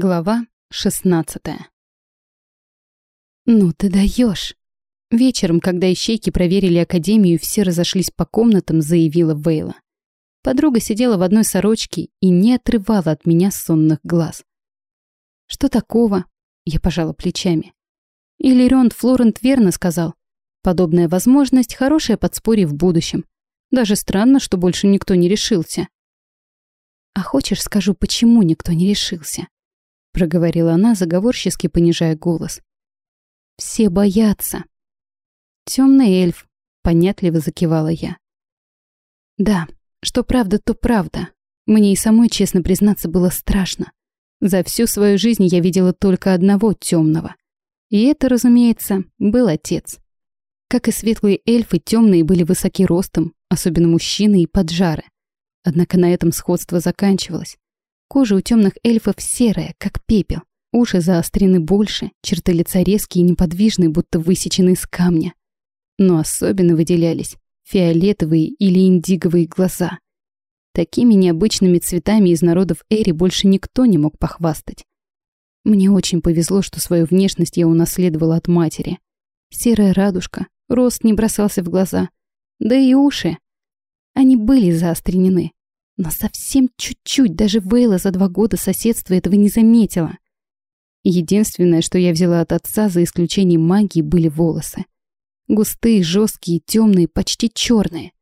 Глава 16 «Ну ты даешь!» Вечером, когда ищейки проверили академию, все разошлись по комнатам, заявила Вейла. Подруга сидела в одной сорочке и не отрывала от меня сонных глаз. «Что такого?» Я пожала плечами. Иллирион Флорент верно сказал. Подобная возможность – хорошее подспорье в будущем. Даже странно, что больше никто не решился. А хочешь, скажу, почему никто не решился? Проговорила она, заговорчески понижая голос. Все боятся. Темный эльф, понятливо закивала я. Да, что правда, то правда. Мне и самой, честно признаться, было страшно. За всю свою жизнь я видела только одного темного. И это, разумеется, был отец. Как и светлые эльфы, темные были высоки ростом, особенно мужчины и поджары. Однако на этом сходство заканчивалось. Кожа у темных эльфов серая, как пепел. Уши заострены больше, черты лица резкие и неподвижные, будто высечены из камня. Но особенно выделялись фиолетовые или индиговые глаза. Такими необычными цветами из народов Эри больше никто не мог похвастать. Мне очень повезло, что свою внешность я унаследовала от матери. Серая радужка, рост не бросался в глаза. Да и уши. Они были заостренены. Но совсем чуть-чуть, даже Вейла за два года соседства этого не заметила. Единственное, что я взяла от отца, за исключением магии, были волосы. Густые, жесткие, темные, почти черные.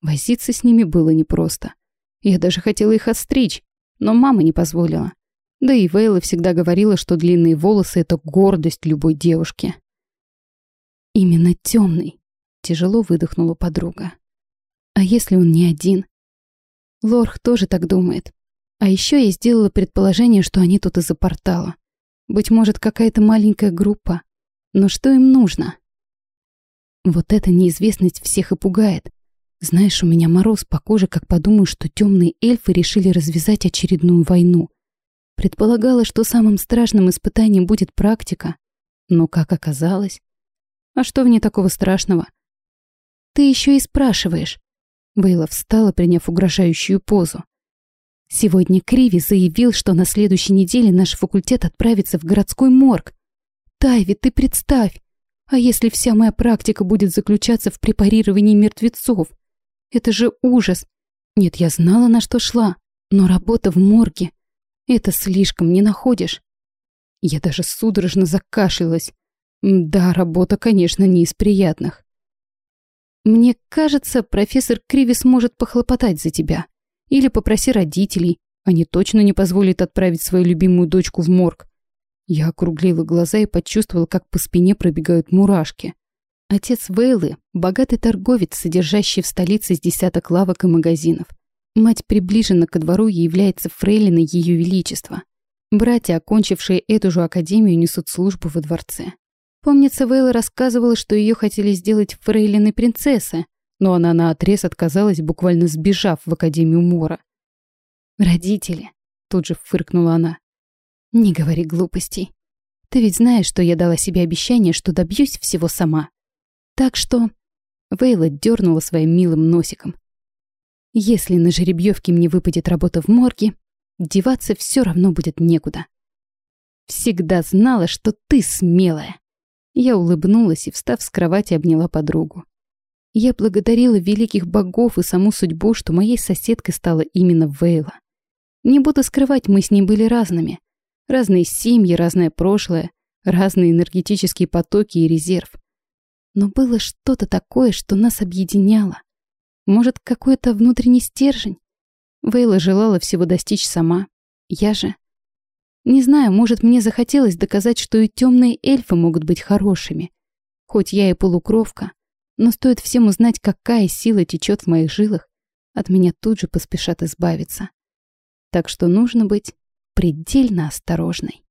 Возиться с ними было непросто. Я даже хотела их отстричь, но мама не позволила. Да и Вейла всегда говорила, что длинные волосы — это гордость любой девушки. «Именно темный», — тяжело выдохнула подруга. «А если он не один?» Лорх тоже так думает. А еще я сделала предположение, что они тут из-за портала. Быть может, какая-то маленькая группа. Но что им нужно? Вот эта неизвестность всех и пугает. Знаешь, у меня мороз по коже, как подумаю, что темные эльфы решили развязать очередную войну. Предполагала, что самым страшным испытанием будет практика. Но как оказалось... А что в ней такого страшного? Ты еще и спрашиваешь. Вейла встала, приняв угрожающую позу. Сегодня Криви заявил, что на следующей неделе наш факультет отправится в городской морг. Тайви, ты представь! А если вся моя практика будет заключаться в препарировании мертвецов? Это же ужас! Нет, я знала, на что шла, но работа в морге — это слишком, не находишь? Я даже судорожно закашлялась. Да, работа, конечно, не из приятных. Мне кажется, профессор Криви сможет похлопотать за тебя. Или попроси родителей. Они точно не позволят отправить свою любимую дочку в морг. Я округлила глаза и почувствовала, как по спине пробегают мурашки. Отец Вейлы – богатый торговец, содержащий в столице с десяток лавок и магазинов. Мать приближена ко двору и является фрейлиной Ее Величества. Братья, окончившие эту же академию, несут службу во дворце. Помнится, Вейла рассказывала, что ее хотели сделать фрейлиной принцессы, но она наотрез отказалась, буквально сбежав в Академию Мора. «Родители», — тут же фыркнула она, — «не говори глупостей. Ты ведь знаешь, что я дала себе обещание, что добьюсь всего сама. Так что...» Вейла дернула своим милым носиком. «Если на жеребьевке мне выпадет работа в морге, деваться все равно будет некуда. Всегда знала, что ты смелая». Я улыбнулась и, встав с кровати, обняла подругу. Я благодарила великих богов и саму судьбу, что моей соседкой стала именно Вейла. Не буду скрывать, мы с ней были разными. Разные семьи, разное прошлое, разные энергетические потоки и резерв. Но было что-то такое, что нас объединяло. Может, какой-то внутренний стержень? Вейла желала всего достичь сама. Я же... Не знаю, может, мне захотелось доказать, что и темные эльфы могут быть хорошими. Хоть я и полукровка, но стоит всем узнать, какая сила течет в моих жилах, от меня тут же поспешат избавиться. Так что нужно быть предельно осторожной.